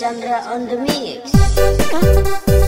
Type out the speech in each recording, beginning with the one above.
Chandra on the mix.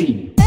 Mancini.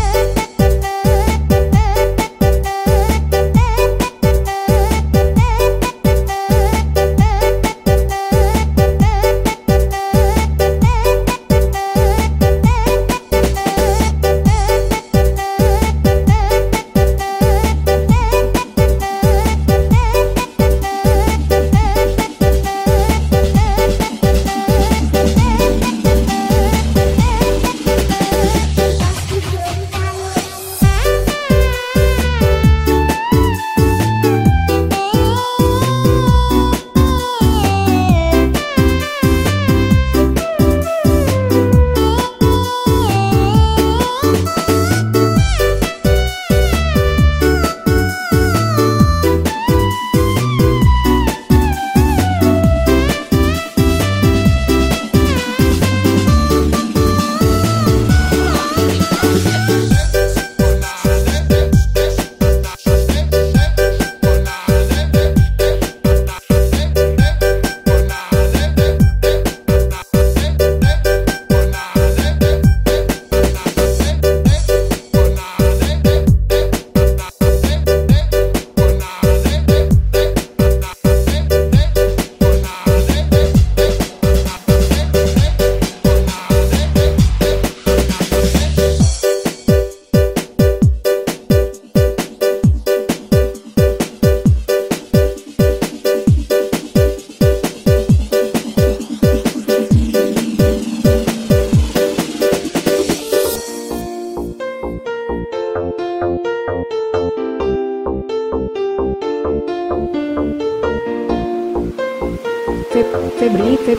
Febri. Fe-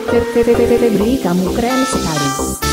Febri,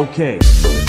Okay.